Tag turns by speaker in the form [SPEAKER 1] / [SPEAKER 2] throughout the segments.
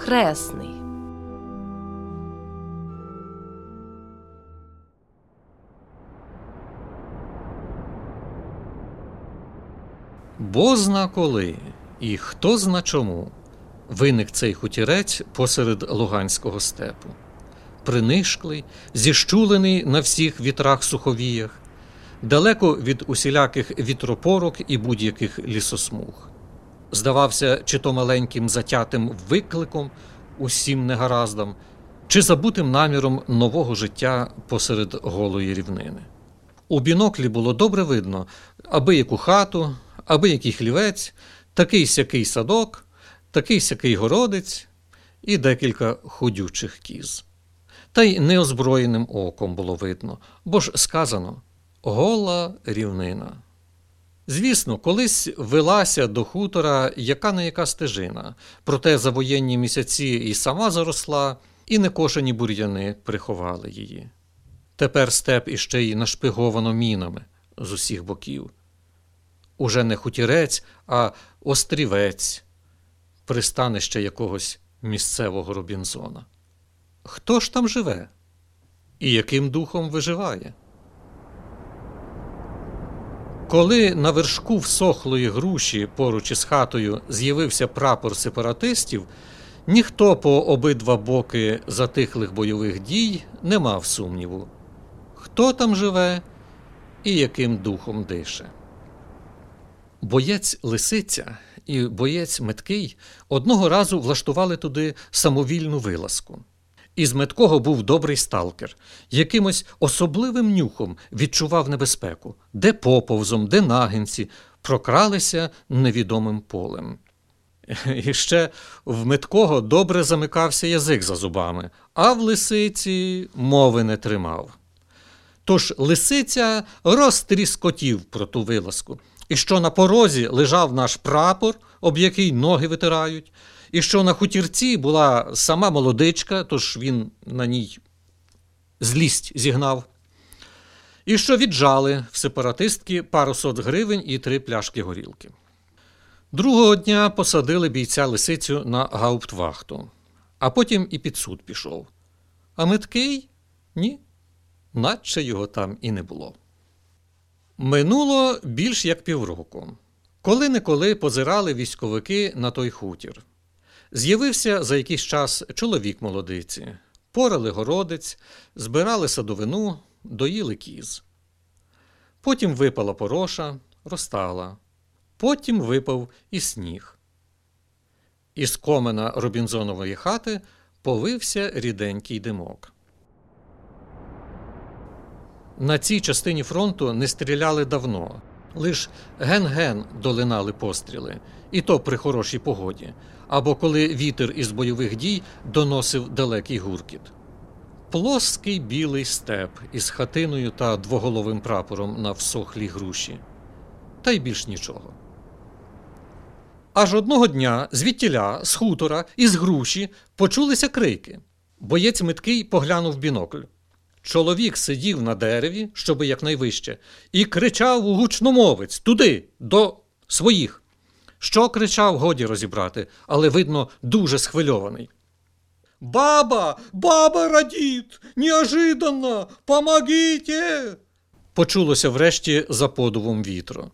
[SPEAKER 1] хресний.
[SPEAKER 2] Бозна коли і хто зна чому виник цей хутірець посеред Луганського степу, принишклий, зіщулений на всіх вітрах суховіях, далеко від усіляких вітропорок і будь-яких лісосмуг. Здавався, чи то маленьким затятим викликом усім негараздам, чи забутим наміром нового життя посеред голої рівнини. У біноклі було добре видно аби яку хату, аби який хлівець, такий сякий садок, такий сякий городець і декілька ходючих кіз. Та й неозброєним оком було видно, бо ж сказано гола рівнина. Звісно, колись велася до хутора яка не яка стежина, проте за воєнні місяці і сама заросла, і некошені бур'яни приховали її. Тепер степ іще й нашпиговано мінами з усіх боків. Уже не хутірець, а острівець, пристанище якогось місцевого Робінзона. Хто ж там живе? І яким духом виживає? Коли на вершку всохлої груші поруч із хатою з'явився прапор сепаратистів, ніхто по обидва боки затихлих бойових дій не мав сумніву, хто там живе і яким духом дише. Боєць Лисиця і боєць Меткий одного разу влаштували туди самовільну вилазку. Із меткого був добрий сталкер, якимось особливим нюхом відчував небезпеку, де поповзом, де нагинці, прокралися невідомим полем. І ще в меткого добре замикався язик за зубами, а в лисиці мови не тримав. Тож лисиця розтріскотів про ту вилазку, і що на порозі лежав наш прапор, об який ноги витирають, і що на хутірці була сама молодичка, тож він на ній злість зігнав, і що віджали в сепаратистки пару сот гривень і три пляшки горілки. Другого дня посадили бійця лисицю на гауптвахту, а потім і під суд пішов. А меткий ні, наче його там і не було. Минуло більш як півроку. Коли неколи позирали військовики на той хутір. З'явився за якийсь час чоловік молодиці, порали городець, збирали садовину, доїли кіз. Потім випала пороша, розтала, потім випав і сніг. Із комена Робінзонової хати повився ріденький димок. На цій частині фронту не стріляли давно, лиш ген-ген долинали постріли, і то при хорошій погоді, або коли вітер із бойових дій доносив далекий гуркіт. Плоский білий степ із хатиною та двоголовим прапором на всохлій груші, та й більш нічого. Аж одного дня звідтіля, з хутора, із груші почулися крики. Боєць меткий поглянув бінокль. Чоловік сидів на дереві, щоби якнайвище, і кричав у гучномовець туди, до своїх. Що кричав, годі розібрати, але, видно, дуже схвильований. Баба, баба радіт! Неожиданно! Помогите! Почулося врешті за подувом вітру.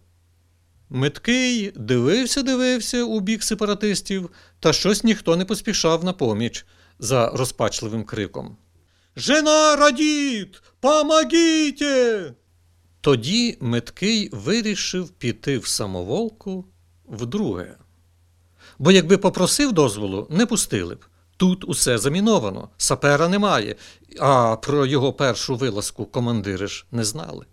[SPEAKER 2] Миткий дивився, дивився у бік сепаратистів, та щось ніхто не поспішав на поміч за розпачливим криком. Жена радіт! Помогите! Тоді Меткий вирішив піти в самоволку вдруге. Бо якби попросив дозволу, не пустили б. Тут усе заміновано, сапера немає, а про його першу вилазку командири ж не знали.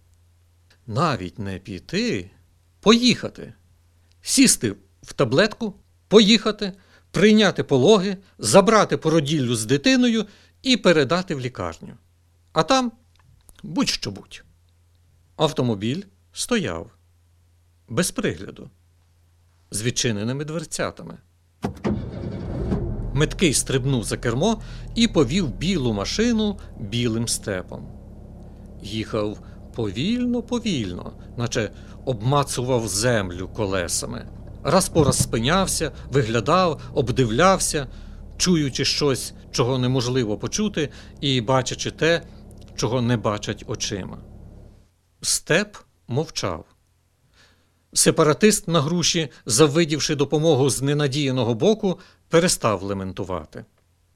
[SPEAKER 2] Навіть не піти, поїхати, сісти в таблетку, поїхати, прийняти пологи, забрати породіллю з дитиною і передати в лікарню. А там будь-що будь. Автомобіль стояв без пригляду, з відчиненими дверцятами. Меткий стрибнув за кермо і повів білу машину білим степом. Їхав повільно, повільно, наче обмацував землю колесами. Раз по раз спинявся, виглядав, обдивлявся, чуючи щось, чого неможливо почути, і бачачи те, чого не бачать очима. Степ мовчав. Сепаратист на груші, завидівши допомогу з ненадіяного боку, перестав лементувати.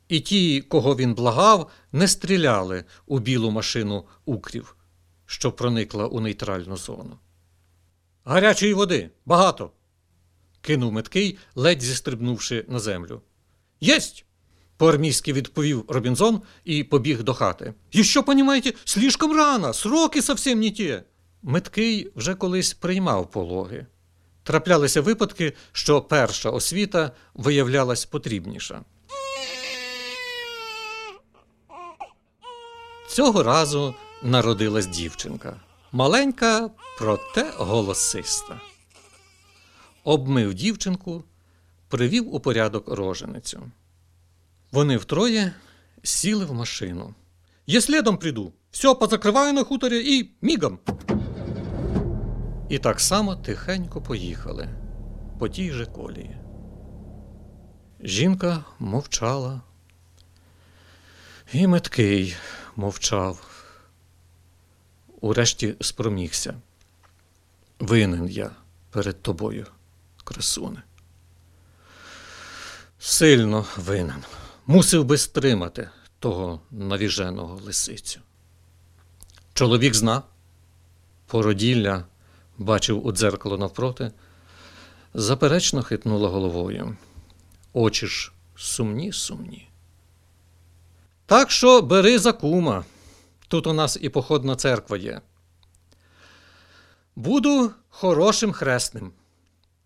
[SPEAKER 2] І ті, кого він благав, не стріляли у білу машину укрів, що проникла у нейтральну зону. Гарячої води багато. кинув меткий, ледь зістрибнувши на землю. Єсть! по-армійськи відповів Робінзон і побіг до хати. «Еще, понимаете, слишком рано, сроки совсем не ті. Меткий вже колись приймав пологи. Траплялися випадки, що перша освіта виявлялась потрібніша. Цього разу народилась дівчинка. Маленька, проте голосиста. Обмив дівчинку, привів у порядок роженицю. Вони втроє сіли в машину. Я слідом прийду. Все позакриваю на хуторі і мігом. І так само тихенько поїхали по тій же колії. Жінка мовчала. І меткий мовчав. Урешті спромігся. Винен я перед тобою, красуне. Сильно винен. Мусив би стримати того навіженого лисицю. Чоловік зна, породілля бачив у дзеркало навпроти, заперечно хитнула головою. Очі ж сумні, сумні. Так що бери за кума. Тут у нас і походна церква є. Буду хорошим хресним.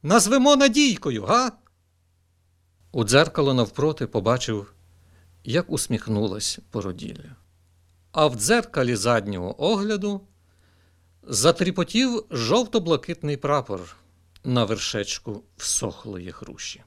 [SPEAKER 2] Назвемо Надійкою, га? У дзеркало навпроти побачив, як усміхнулась породілля. А в дзеркалі заднього огляду затріпотів жовто-блакитний прапор на вершечку всохлої груші.